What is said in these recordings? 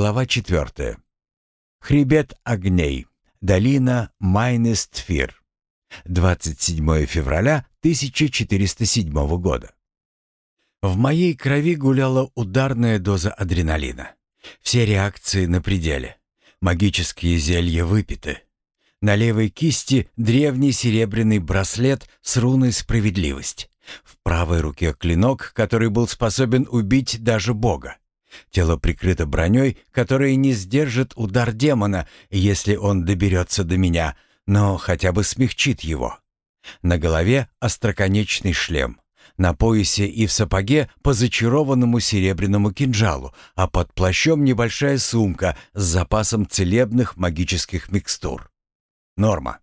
Глава 4. Хребет огней. Долина Майнестфир. 27 февраля 1407 года. В моей крови гуляла ударная доза адреналина. Все реакции на пределе. Магические зелья выпиты. На левой кисти древний серебряный браслет с руной «Справедливость». В правой руке клинок, который был способен убить даже Бога. Тело прикрыто броней, которая не сдержит удар демона, если он доберется до меня, но хотя бы смягчит его. На голове остроконечный шлем. На поясе и в сапоге по зачарованному серебряному кинжалу, а под плащом небольшая сумка с запасом целебных магических микстур. Норма.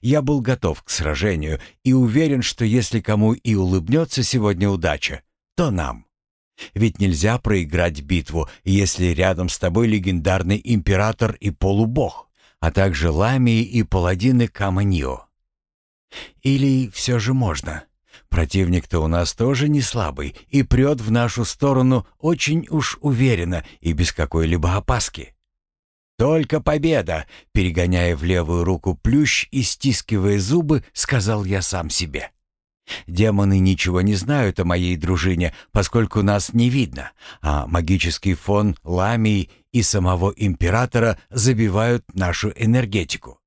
Я был готов к сражению и уверен, что если кому и улыбнется сегодня удача, то нам. Ведь нельзя проиграть битву, если рядом с тобой легендарный император и полубог, а также ламии и паладины Каманио. Или все же можно? Противник-то у нас тоже не слабый и прет в нашу сторону очень уж уверенно и без какой-либо опаски. «Только победа!» — перегоняя в левую руку плющ и стискивая зубы, сказал я сам себе. Демоны ничего не знают о моей дружине, поскольку нас не видно, а магический фон Ламии и самого императора забивают нашу энергетику.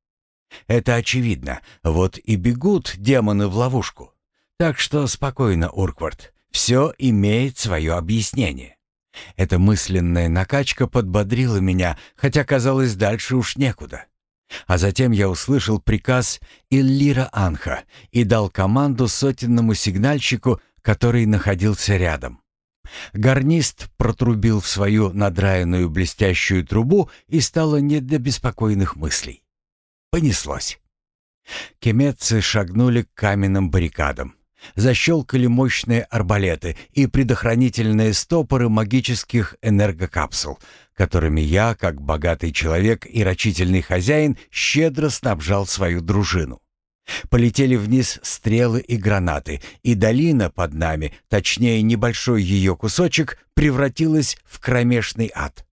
Это очевидно, вот и бегут демоны в ловушку. Так что спокойно, Урквард, все имеет свое объяснение. Эта мысленная накачка подбодрила меня, хотя казалось дальше уж некуда. А затем я услышал приказ Иллира Анха и дал команду сотенному сигнальщику, который находился рядом. Гарнист протрубил в свою надраенную блестящую трубу и стало не до беспокойных мыслей. Понеслось. Кеметцы шагнули к каменным баррикадам. Защелкали мощные арбалеты и предохранительные стопоры магических энергокапсул, которыми я, как богатый человек и рачительный хозяин, щедро снабжал свою дружину. Полетели вниз стрелы и гранаты, и долина под нами, точнее небольшой ее кусочек, превратилась в кромешный ад.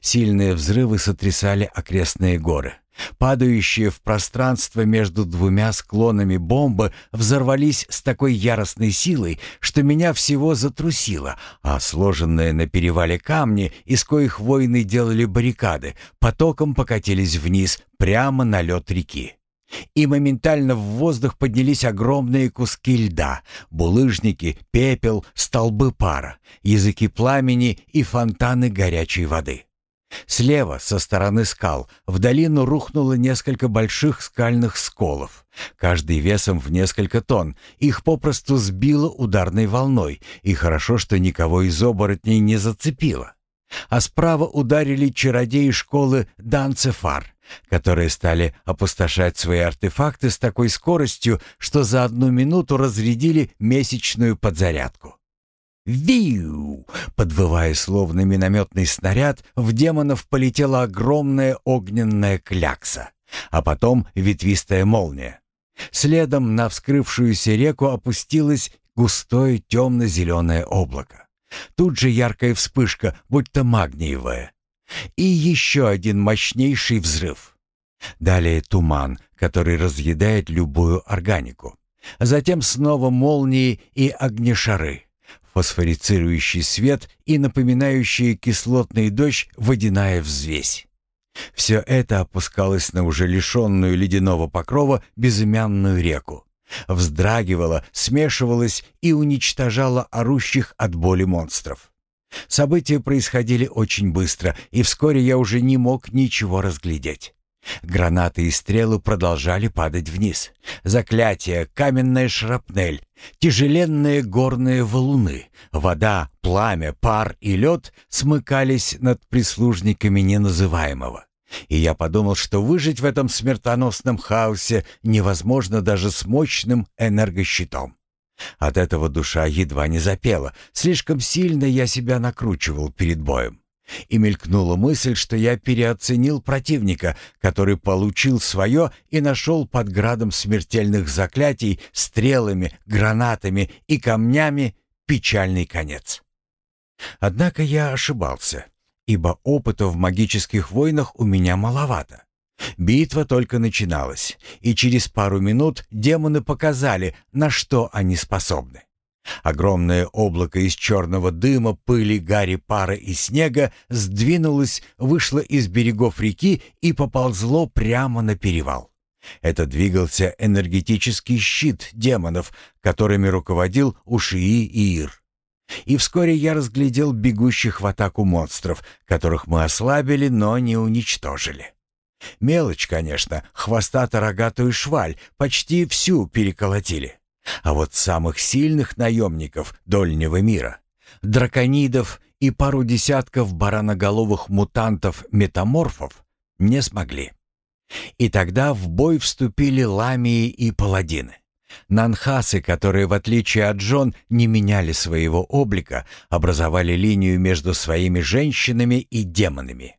Сильные взрывы сотрясали окрестные горы. Падающие в пространство между двумя склонами бомбы взорвались с такой яростной силой, что меня всего затрусило, а сложенные на перевале камни, из коих воины делали баррикады, потоком покатились вниз, прямо на лед реки. И моментально в воздух поднялись огромные куски льда, булыжники, пепел, столбы пара, языки пламени и фонтаны горячей воды. Слева, со стороны скал, в долину рухнуло несколько больших скальных сколов, каждый весом в несколько тонн. Их попросту сбило ударной волной, и хорошо, что никого из оборотней не зацепило. А справа ударили чародеи школы Данцефар, которые стали опустошать свои артефакты с такой скоростью, что за одну минуту разрядили месячную подзарядку. Виу! Подвывая словно минометный снаряд, в демонов полетела огромная огненная клякса, а потом ветвистая молния. Следом на вскрывшуюся реку опустилось густое темно-зеленое облако. Тут же яркая вспышка, будто магниевая. И еще один мощнейший взрыв. Далее туман, который разъедает любую органику. Затем снова молнии и огнешары фосфорицирующий свет и напоминающая кислотный дождь водяная взвесь. Все это опускалось на уже лишенную ледяного покрова безымянную реку. Вздрагивало, смешивалось и уничтожало орущих от боли монстров. События происходили очень быстро, и вскоре я уже не мог ничего разглядеть. Гранаты и стрелы продолжали падать вниз. Заклятие, каменная шрапнель, тяжеленные горные валуны, вода, пламя, пар и лед смыкались над прислужниками неназываемого. И я подумал, что выжить в этом смертоносном хаосе невозможно даже с мощным энергощитом. От этого душа едва не запела, слишком сильно я себя накручивал перед боем. И мелькнула мысль, что я переоценил противника, который получил свое и нашел под градом смертельных заклятий, стрелами, гранатами и камнями печальный конец. Однако я ошибался. ибо опыта в магических войнах у меня маловато. Битва только начиналась, и через пару минут демоны показали, на что они способны. Огромное облако из черного дыма, пыли, гари, пара и снега сдвинулось, вышло из берегов реки и поползло прямо на перевал. Это двигался энергетический щит демонов, которыми руководил Ушии Иир. И вскоре я разглядел бегущих в атаку монстров, которых мы ослабили, но не уничтожили. Мелочь, конечно, хвостато-рогатую шваль почти всю переколотили. А вот самых сильных наемников Дольнего мира, драконидов и пару десятков бараноголовых мутантов-метаморфов не смогли. И тогда в бой вступили ламии и паладины. Нанхасы, которые, в отличие от Джон, не меняли своего облика, образовали линию между своими женщинами и демонами.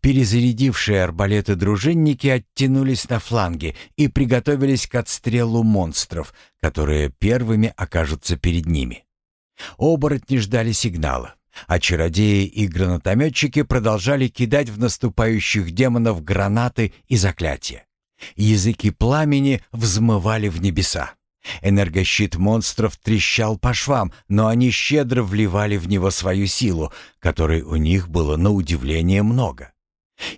Перезарядившие арбалеты дружинники оттянулись на фланги и приготовились к отстрелу монстров, которые первыми окажутся перед ними. Оборотни ждали сигнала, а чародеи и гранатометчики продолжали кидать в наступающих демонов гранаты и заклятия. Языки пламени взмывали в небеса. Энергощит монстров трещал по швам, но они щедро вливали в него свою силу, которой у них было на удивление много.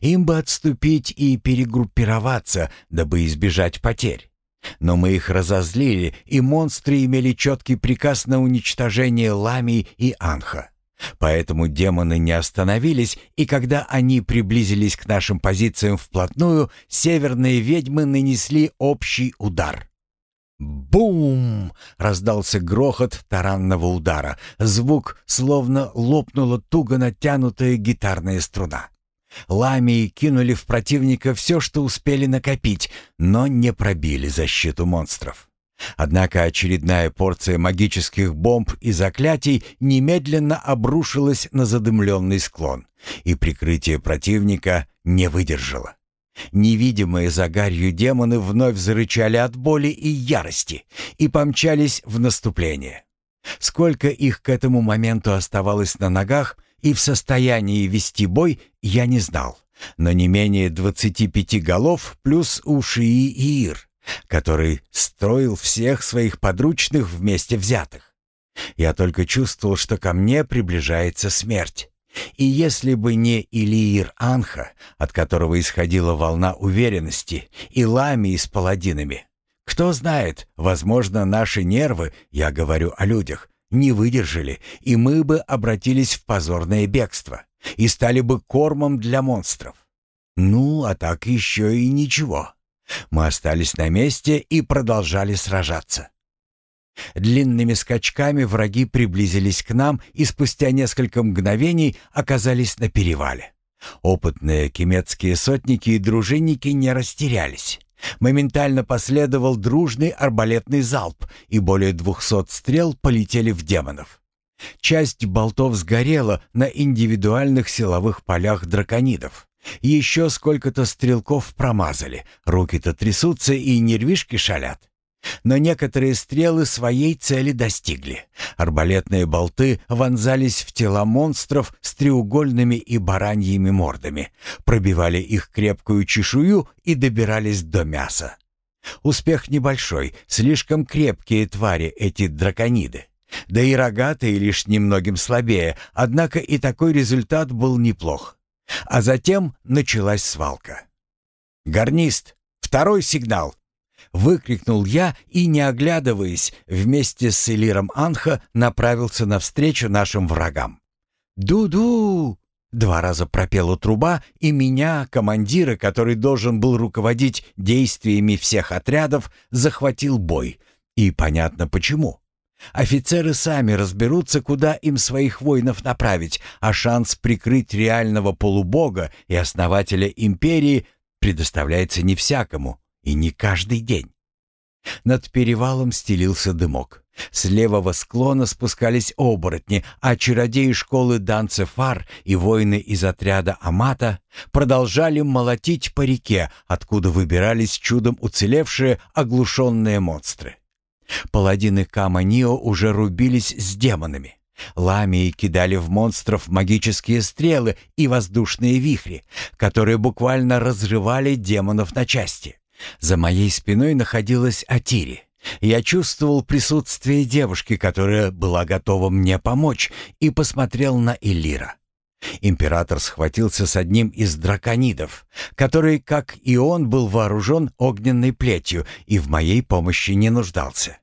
Им бы отступить и перегруппироваться, дабы избежать потерь. Но мы их разозлили, и монстры имели четкий приказ на уничтожение Лами и Анха. Поэтому демоны не остановились, и когда они приблизились к нашим позициям вплотную, северные ведьмы нанесли общий удар. Бум! Раздался грохот таранного удара. Звук, словно лопнула туго натянутая гитарная струна. Ламии кинули в противника все, что успели накопить, но не пробили защиту монстров. Однако очередная порция магических бомб и заклятий немедленно обрушилась на задымленный склон, и прикрытие противника не выдержало. Невидимые за гарью демоны вновь зарычали от боли и ярости и помчались в наступление. Сколько их к этому моменту оставалось на ногах и в состоянии вести бой, я не знал. Но не менее двадцати пяти голов плюс уши и Иир, который строил всех своих подручных вместе взятых. Я только чувствовал, что ко мне приближается смерть. И если бы не Илиир Анха, от которого исходила волна уверенности, и Лами с паладинами, кто знает, возможно, наши нервы, я говорю о людях, не выдержали, и мы бы обратились в позорное бегство и стали бы кормом для монстров. Ну, а так еще и ничего. Мы остались на месте и продолжали сражаться. Длинными скачками враги приблизились к нам и спустя несколько мгновений оказались на перевале. Опытные кемецкие сотники и дружинники не растерялись. Моментально последовал дружный арбалетный залп, и более двухсот стрел полетели в демонов. Часть болтов сгорела на индивидуальных силовых полях драконидов. Еще сколько-то стрелков промазали, руки-то трясутся и нервишки шалят. Но некоторые стрелы своей цели достигли. Арбалетные болты вонзались в тела монстров с треугольными и бараньими мордами, пробивали их крепкую чешую и добирались до мяса. Успех небольшой, слишком крепкие твари эти дракониды. Да и рогатые лишь немногим слабее, однако и такой результат был неплох. А затем началась свалка. «Гарнист! Второй сигнал!» Выкрикнул я и, не оглядываясь, вместе с Элиром Анха направился навстречу нашим врагам. «Ду-ду!» Два раза пропела труба, и меня, командира, который должен был руководить действиями всех отрядов, захватил бой. И понятно почему. Офицеры сами разберутся, куда им своих воинов направить, а шанс прикрыть реального полубога и основателя империи предоставляется не всякому и не каждый день. Над перевалом стелился дымок. С левого склона спускались оборотни, а чародеи школы Данцефар и воины из отряда Амата продолжали молотить по реке, откуда выбирались чудом уцелевшие оглушенные монстры. Паладины Каманио уже рубились с демонами. Ламии кидали в монстров магические стрелы и воздушные вихри, которые буквально разрывали демонов на части. За моей спиной находилась Атири. Я чувствовал присутствие девушки, которая была готова мне помочь, и посмотрел на Элира. Император схватился с одним из драконидов, который, как и он, был вооружен огненной плетью и в моей помощи не нуждался.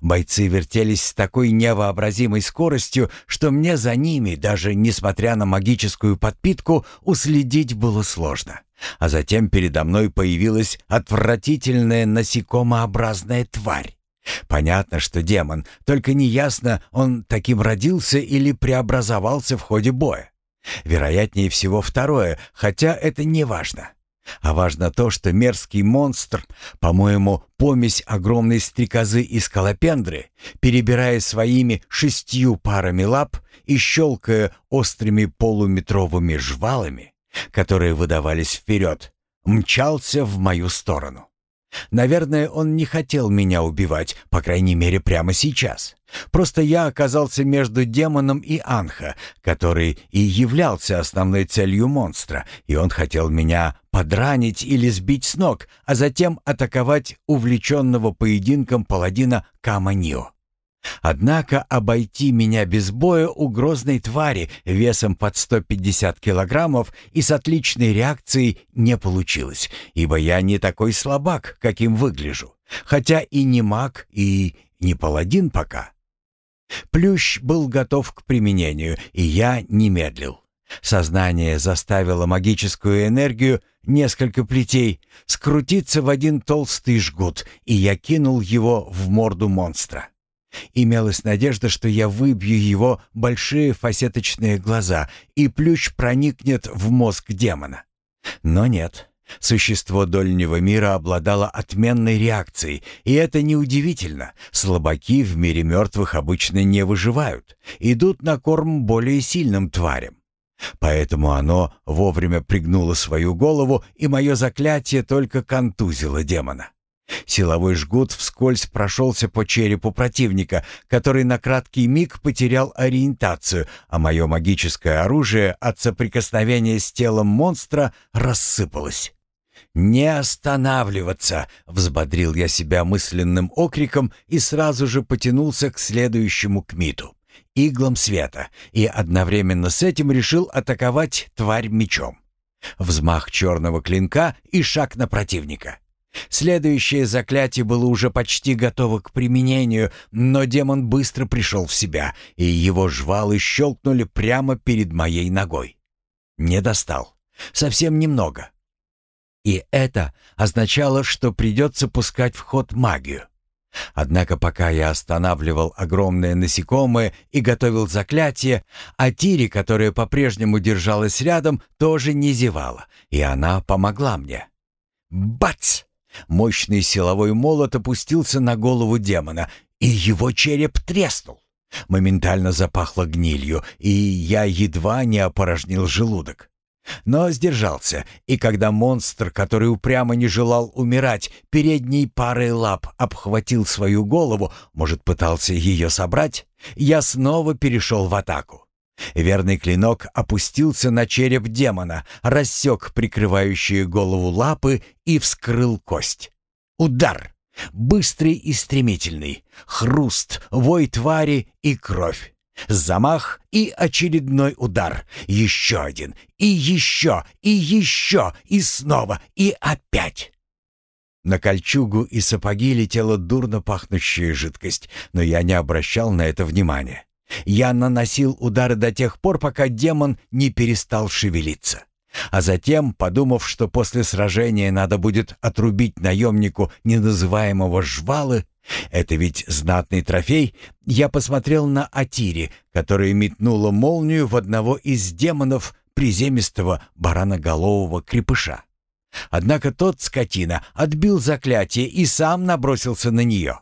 Бойцы вертелись с такой невообразимой скоростью, что мне за ними, даже несмотря на магическую подпитку, уследить было сложно. А затем передо мной появилась отвратительная насекомообразная тварь. Понятно, что демон, только неясно, он таким родился или преобразовался в ходе боя. Вероятнее всего второе, хотя это не важно. А важно то, что мерзкий монстр, по-моему, помесь огромной стрекозы и скалопендры, перебирая своими шестью парами лап и щелкая острыми полуметровыми жвалами, которые выдавались вперед, мчался в мою сторону. Наверное, он не хотел меня убивать, по крайней мере, прямо сейчас. Просто я оказался между демоном и Анха, который и являлся основной целью монстра, и он хотел меня подранить или сбить с ног, а затем атаковать увлеченного поединком паладина Каманио. Однако обойти меня без боя у грозной твари весом под 150 килограммов и с отличной реакцией не получилось, ибо я не такой слабак, каким выгляжу, хотя и не маг, и не паладин пока. Плющ был готов к применению, и я не медлил. Сознание заставило магическую энергию, несколько плетей, скрутиться в один толстый жгут, и я кинул его в морду монстра. Имелась надежда, что я выбью его большие фасеточные глаза, и плющ проникнет в мозг демона. Но нет. Существо дольнего мира обладало отменной реакцией, и это неудивительно. Слабаки в мире мертвых обычно не выживают, идут на корм более сильным тварям. Поэтому оно вовремя пригнуло свою голову, и мое заклятие только контузило демона. Силовой жгут вскользь прошелся по черепу противника, который на краткий миг потерял ориентацию, а мое магическое оружие от соприкосновения с телом монстра рассыпалось. «Не останавливаться!» — взбодрил я себя мысленным окриком и сразу же потянулся к следующему кмиту — иглам света, и одновременно с этим решил атаковать тварь мечом. Взмах черного клинка и шаг на противника — Следующее заклятие было уже почти готово к применению, но демон быстро пришел в себя, и его жвалы щелкнули прямо перед моей ногой. Не достал. Совсем немного. И это означало, что придется пускать в ход магию. Однако пока я останавливал огромное насекомое и готовил заклятие, а Тири, которая по-прежнему держалась рядом, тоже не зевала, и она помогла мне. Бац! Мощный силовой молот опустился на голову демона, и его череп треснул. Моментально запахло гнилью, и я едва не опорожнил желудок. Но сдержался, и когда монстр, который упрямо не желал умирать, передней парой лап обхватил свою голову, может, пытался ее собрать, я снова перешел в атаку. Верный клинок опустился на череп демона, рассек прикрывающие голову лапы и вскрыл кость. Удар! Быстрый и стремительный. Хруст, вой твари и кровь. Замах и очередной удар. Еще один. И еще, и еще, и снова, и опять. На кольчугу и сапоги летела дурно пахнущая жидкость, но я не обращал на это внимания. Я наносил удары до тех пор, пока демон не перестал шевелиться. А затем, подумав, что после сражения надо будет отрубить наемнику неназываемого жвалы, это ведь знатный трофей, я посмотрел на Атири, которая метнула молнию в одного из демонов приземистого бараноголового крепыша. Однако тот, скотина, отбил заклятие и сам набросился на нее.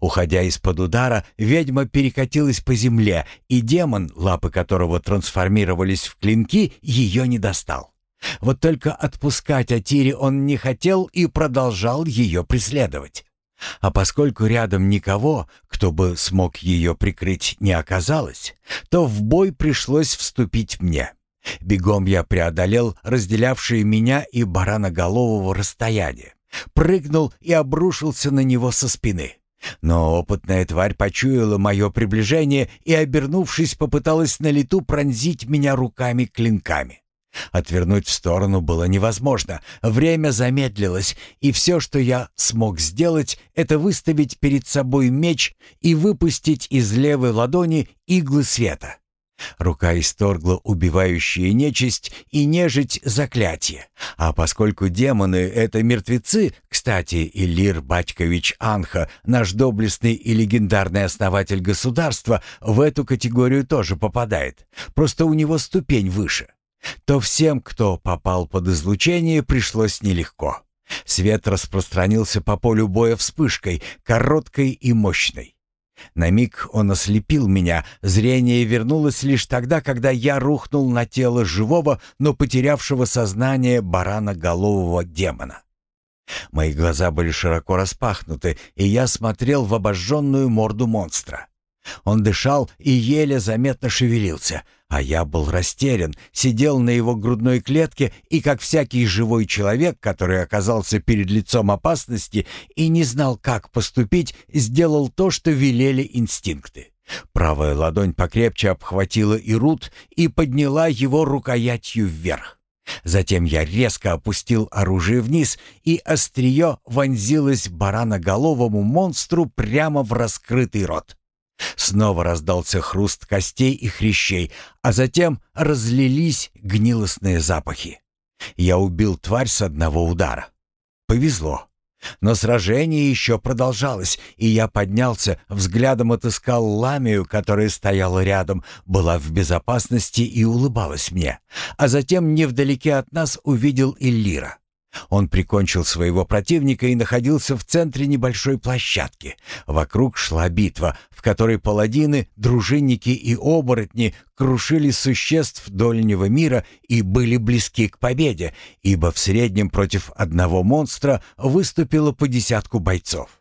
Уходя из-под удара, ведьма перекатилась по земле, и демон, лапы которого трансформировались в клинки, ее не достал. Вот только отпускать Атири он не хотел и продолжал ее преследовать. А поскольку рядом никого, кто бы смог ее прикрыть, не оказалось, то в бой пришлось вступить мне. Бегом я преодолел разделявшие меня и бараноголового расстояние, прыгнул и обрушился на него со спины. Но опытная тварь почуяла мое приближение и, обернувшись, попыталась на лету пронзить меня руками-клинками. Отвернуть в сторону было невозможно. Время замедлилось, и все, что я смог сделать, это выставить перед собой меч и выпустить из левой ладони иглы света. Рука исторгла убивающие нечисть и нежить заклятие. А поскольку демоны — это мертвецы, кстати, Иллир Батькович Анха, наш доблестный и легендарный основатель государства, в эту категорию тоже попадает. Просто у него ступень выше. То всем, кто попал под излучение, пришлось нелегко. Свет распространился по полю боя вспышкой, короткой и мощной. На миг он ослепил меня, зрение вернулось лишь тогда, когда я рухнул на тело живого, но потерявшего сознание барана-голового демона. Мои глаза были широко распахнуты, и я смотрел в обожженную морду монстра. Он дышал и еле заметно шевелился, а я был растерян, сидел на его грудной клетке и, как всякий живой человек, который оказался перед лицом опасности и не знал, как поступить, сделал то, что велели инстинкты. Правая ладонь покрепче обхватила Ирут и подняла его рукоятью вверх. Затем я резко опустил оружие вниз, и острие вонзилось бараноголовому монстру прямо в раскрытый рот. Снова раздался хруст костей и хрящей, а затем разлились гнилостные запахи. Я убил тварь с одного удара. Повезло. Но сражение еще продолжалось, и я поднялся, взглядом отыскал ламию, которая стояла рядом, была в безопасности и улыбалась мне. А затем невдалеке от нас увидел Иллира. Он прикончил своего противника и находился в центре небольшой площадки. Вокруг шла битва, которой паладины, дружинники и оборотни крушили существ дольнего мира и были близки к победе, ибо в среднем против одного монстра выступило по десятку бойцов.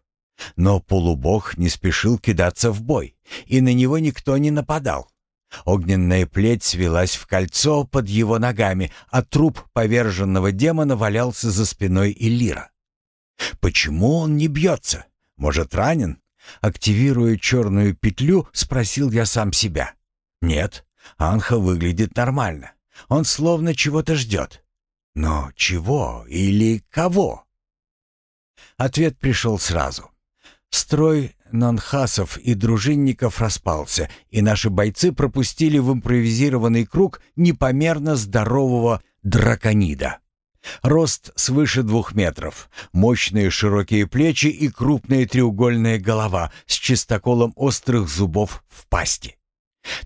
Но полубог не спешил кидаться в бой, и на него никто не нападал. Огненная плеть свелась в кольцо под его ногами, а труп поверженного демона валялся за спиной Элира. «Почему он не бьется? Может, ранен?» Активируя черную петлю, спросил я сам себя. «Нет, Анха выглядит нормально. Он словно чего-то ждет. Но чего или кого?» Ответ пришел сразу. Строй нанхасов и дружинников распался, и наши бойцы пропустили в импровизированный круг непомерно здорового драконида. Рост свыше двух метров, мощные широкие плечи и крупная треугольная голова с чистоколом острых зубов в пасти.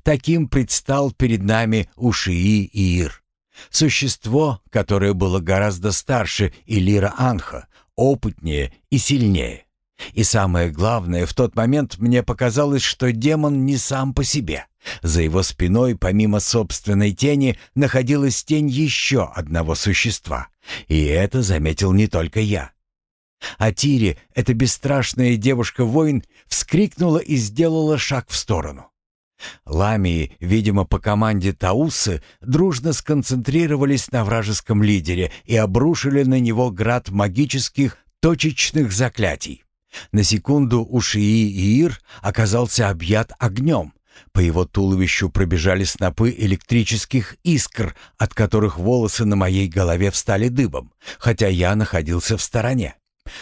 Таким предстал перед нами Ушии Иир. Существо, которое было гораздо старше Илира Анха, опытнее и сильнее. И самое главное, в тот момент мне показалось, что демон не сам по себе. За его спиной, помимо собственной тени, находилась тень еще одного существа. И это заметил не только я. А эта бесстрашная девушка-воин, вскрикнула и сделала шаг в сторону. Ламии, видимо, по команде Таусы, дружно сконцентрировались на вражеском лидере и обрушили на него град магических точечных заклятий. На секунду у Шии Иир оказался объят огнем. По его туловищу пробежали снопы электрических искр, от которых волосы на моей голове встали дыбом, хотя я находился в стороне.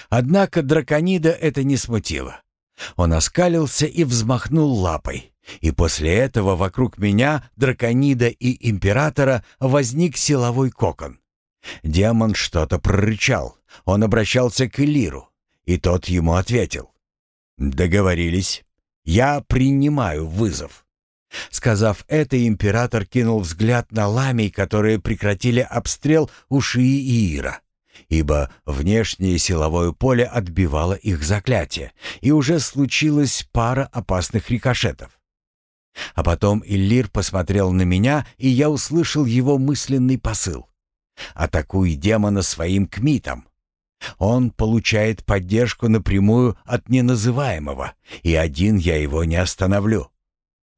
Однако драконида это не смутило. Он оскалился и взмахнул лапой. И после этого вокруг меня, драконида и императора возник силовой кокон. Демон что-то прорычал. Он обращался к Элиру. И тот ему ответил. «Договорились. Я принимаю вызов». Сказав это, император кинул взгляд на ламий, которые прекратили обстрел у Шии Иира, ибо внешнее силовое поле отбивало их заклятие, и уже случилась пара опасных рикошетов. А потом Иллир посмотрел на меня, и я услышал его мысленный посыл. «Атакуй демона своим кмитом. Он получает поддержку напрямую от неназываемого, и один я его не остановлю.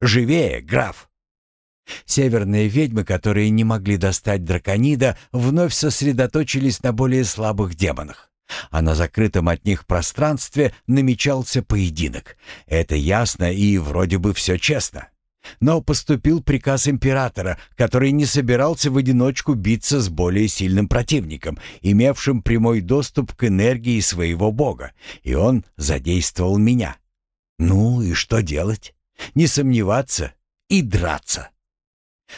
Живее, граф!» Северные ведьмы, которые не могли достать драконида, вновь сосредоточились на более слабых демонах. А на закрытом от них пространстве намечался поединок. Это ясно и вроде бы все честно. Но поступил приказ императора, который не собирался в одиночку биться с более сильным противником, имевшим прямой доступ к энергии своего бога, и он задействовал меня. Ну и что делать? Не сомневаться и драться.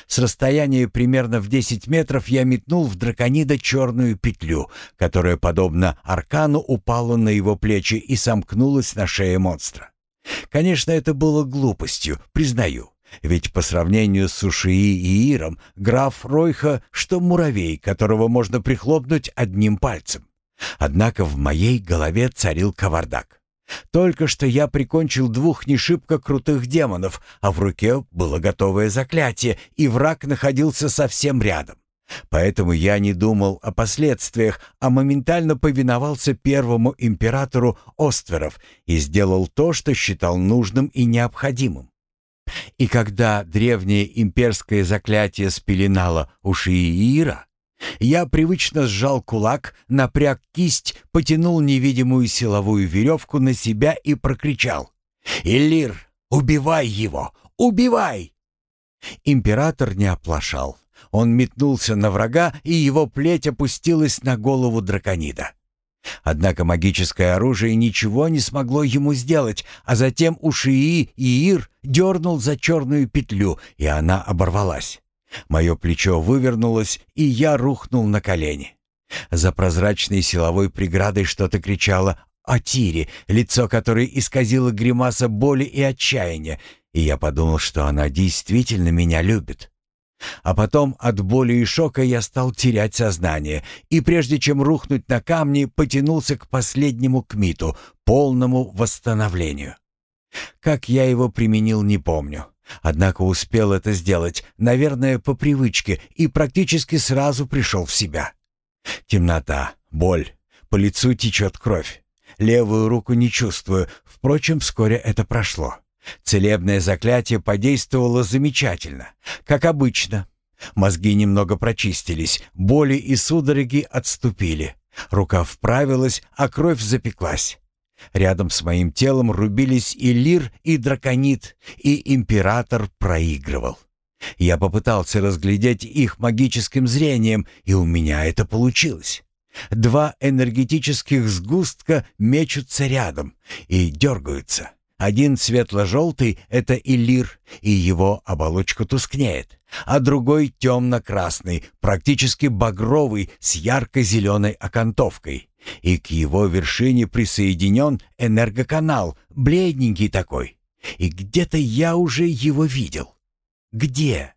С расстояния примерно в 10 метров я метнул в драконида черную петлю, которая, подобно аркану, упала на его плечи и сомкнулась на шее монстра. Конечно, это было глупостью, признаю. Ведь по сравнению с Сушии и Иром, граф Ройха, что муравей, которого можно прихлопнуть одним пальцем. Однако в моей голове царил кавардак. Только что я прикончил двух не крутых демонов, а в руке было готовое заклятие, и враг находился совсем рядом. Поэтому я не думал о последствиях, а моментально повиновался первому императору Остверов и сделал то, что считал нужным и необходимым. И когда древнее имперское заклятие спеленало уши Иира, я привычно сжал кулак, напряг кисть, потянул невидимую силовую веревку на себя и прокричал. «Иллир, убивай его! Убивай!» Император не оплошал. Он метнулся на врага, и его плеть опустилась на голову драконида. Однако магическое оружие ничего не смогло ему сделать, а затем Ушии Иир дернул за черную петлю, и она оборвалась. Мое плечо вывернулось, и я рухнул на колени. За прозрачной силовой преградой что-то кричало о Тире, лицо которой исказило гримаса боли и отчаяния, и я подумал, что она действительно меня любит. А потом от боли и шока я стал терять сознание, и прежде чем рухнуть на камни, потянулся к последнему кмиту, полному восстановлению. Как я его применил, не помню. Однако успел это сделать, наверное, по привычке, и практически сразу пришел в себя. Темнота, боль, по лицу течет кровь. Левую руку не чувствую, впрочем, вскоре это прошло. Целебное заклятие подействовало замечательно, как обычно. Мозги немного прочистились, боли и судороги отступили. Рука вправилась, а кровь запеклась. Рядом с моим телом рубились и Лир, и Драконит, и Император проигрывал. Я попытался разглядеть их магическим зрением, и у меня это получилось. Два энергетических сгустка мечутся рядом и дергаются. Один светло-желтый — это Илир, и его оболочка тускнеет, а другой темно-красный, практически багровый, с ярко-зеленой окантовкой. И к его вершине присоединен энергоканал, бледненький такой. И где-то я уже его видел. Где?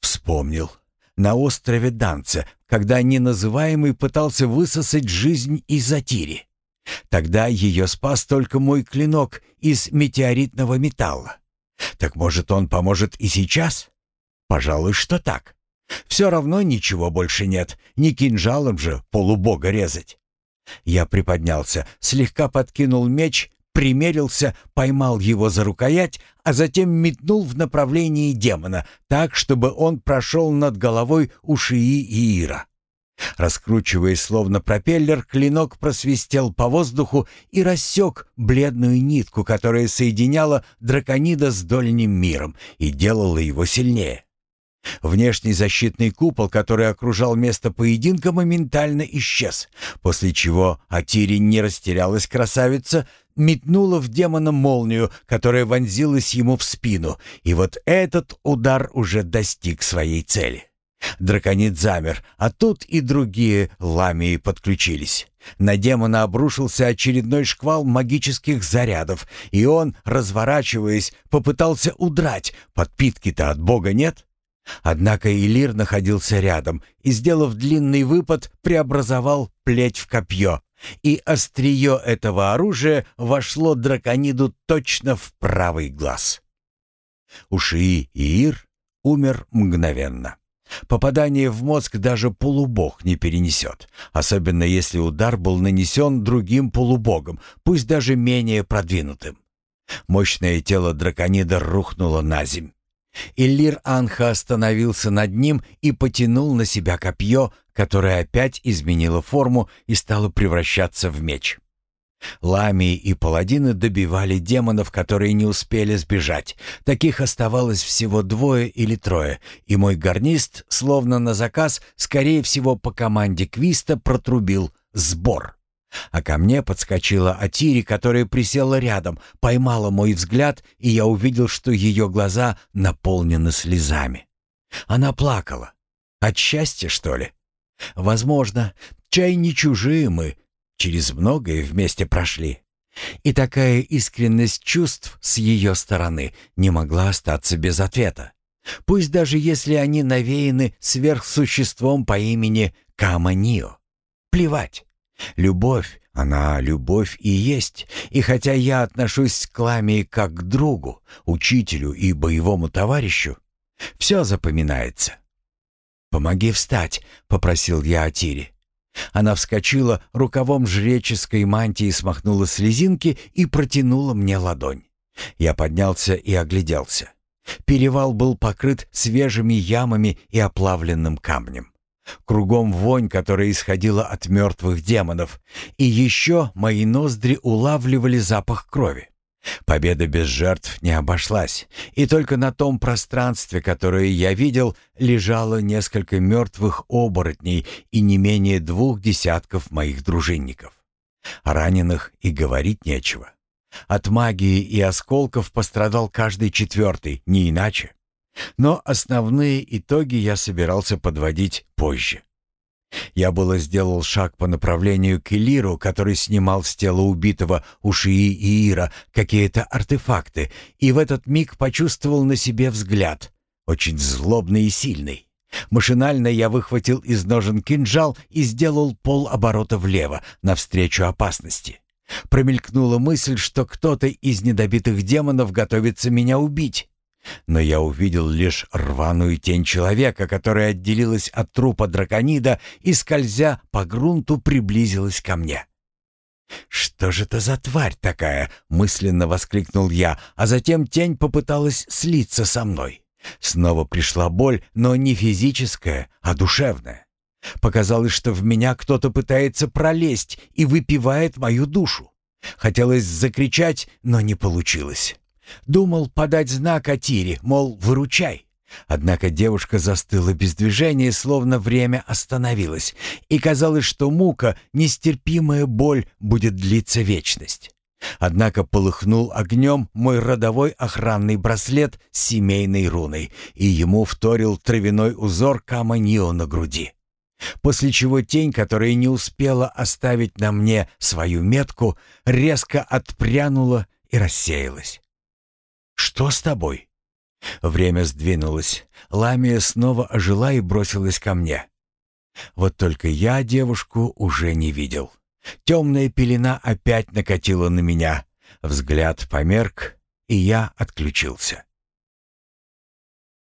Вспомнил. На острове Данце, когда неназываемый пытался высосать жизнь из Атири. Тогда ее спас только мой клинок из метеоритного металла. Так может, он поможет и сейчас? Пожалуй, что так. Все равно ничего больше нет, не кинжалом же полубога резать. Я приподнялся, слегка подкинул меч, примерился, поймал его за рукоять, а затем метнул в направлении демона, так, чтобы он прошел над головой у шии Иира. Раскручиваясь словно пропеллер, клинок просвистел по воздуху и рассек бледную нитку, которая соединяла драконида с дольним миром и делала его сильнее. Внешний защитный купол, который окружал место поединка, моментально исчез, после чего Атири не растерялась красавица, метнула в демона молнию, которая вонзилась ему в спину, и вот этот удар уже достиг своей цели. Драконит замер, а тут и другие ламии подключились. На демона обрушился очередной шквал магических зарядов, и он, разворачиваясь, попытался удрать. Подпитки-то от бога нет. Однако Илир находился рядом и, сделав длинный выпад, преобразовал плеть в копье, и острие этого оружия вошло дракониду точно в правый глаз. Уши Иир умер мгновенно. Попадание в мозг даже полубог не перенесет, особенно если удар был нанесен другим полубогом, пусть даже менее продвинутым. Мощное тело драконида рухнуло на земь. Иллир Анха остановился над ним и потянул на себя копье, которое опять изменило форму и стало превращаться в меч. Ламии и паладины добивали демонов, которые не успели сбежать. Таких оставалось всего двое или трое, и мой гарнист, словно на заказ, скорее всего по команде Квиста протрубил «Сбор». А ко мне подскочила Атири, которая присела рядом, поймала мой взгляд, и я увидел, что ее глаза наполнены слезами. Она плакала. От счастья, что ли? Возможно, чай не чужие мы, через многое вместе прошли. И такая искренность чувств с ее стороны не могла остаться без ответа. Пусть даже если они навеяны сверхсуществом по имени Каманио. Плевать. Любовь, она любовь и есть. И хотя я отношусь к Ламии как к другу, учителю и боевому товарищу, все запоминается. «Помоги встать», — попросил я Атири. Она вскочила, рукавом жреческой мантии смахнула слезинки и протянула мне ладонь. Я поднялся и огляделся. Перевал был покрыт свежими ямами и оплавленным камнем. Кругом вонь, которая исходила от мертвых демонов, и еще мои ноздри улавливали запах крови. Победа без жертв не обошлась, и только на том пространстве, которое я видел, лежало несколько мертвых оборотней и не менее двух десятков моих дружинников. О раненых и говорить нечего. От магии и осколков пострадал каждый четвертый, не иначе. Но основные итоги я собирался подводить позже. Я было сделал шаг по направлению к Элиру, который снимал с тела убитого Ушии и Ира какие-то артефакты, и в этот миг почувствовал на себе взгляд, очень злобный и сильный. Машинально я выхватил из ножен кинжал и сделал полоборота влево, навстречу опасности. Промелькнула мысль, что кто-то из недобитых демонов готовится меня убить. Но я увидел лишь рваную тень человека, которая отделилась от трупа драконида и, скользя по грунту, приблизилась ко мне. «Что же это за тварь такая?» — мысленно воскликнул я, а затем тень попыталась слиться со мной. Снова пришла боль, но не физическая, а душевная. Показалось, что в меня кто-то пытается пролезть и выпивает мою душу. Хотелось закричать, но не получилось. Думал подать знак Атире, мол, выручай. Однако девушка застыла без движения, словно время остановилось, и казалось, что мука, нестерпимая боль, будет длиться вечность. Однако полыхнул огнем мой родовой охранный браслет с семейной руной, и ему вторил травяной узор Каманио на груди. После чего тень, которая не успела оставить на мне свою метку, резко отпрянула и рассеялась. «Что с тобой?» Время сдвинулось. Ламия снова ожила и бросилась ко мне. Вот только я девушку уже не видел. Темная пелена опять накатила на меня. Взгляд померк, и я отключился.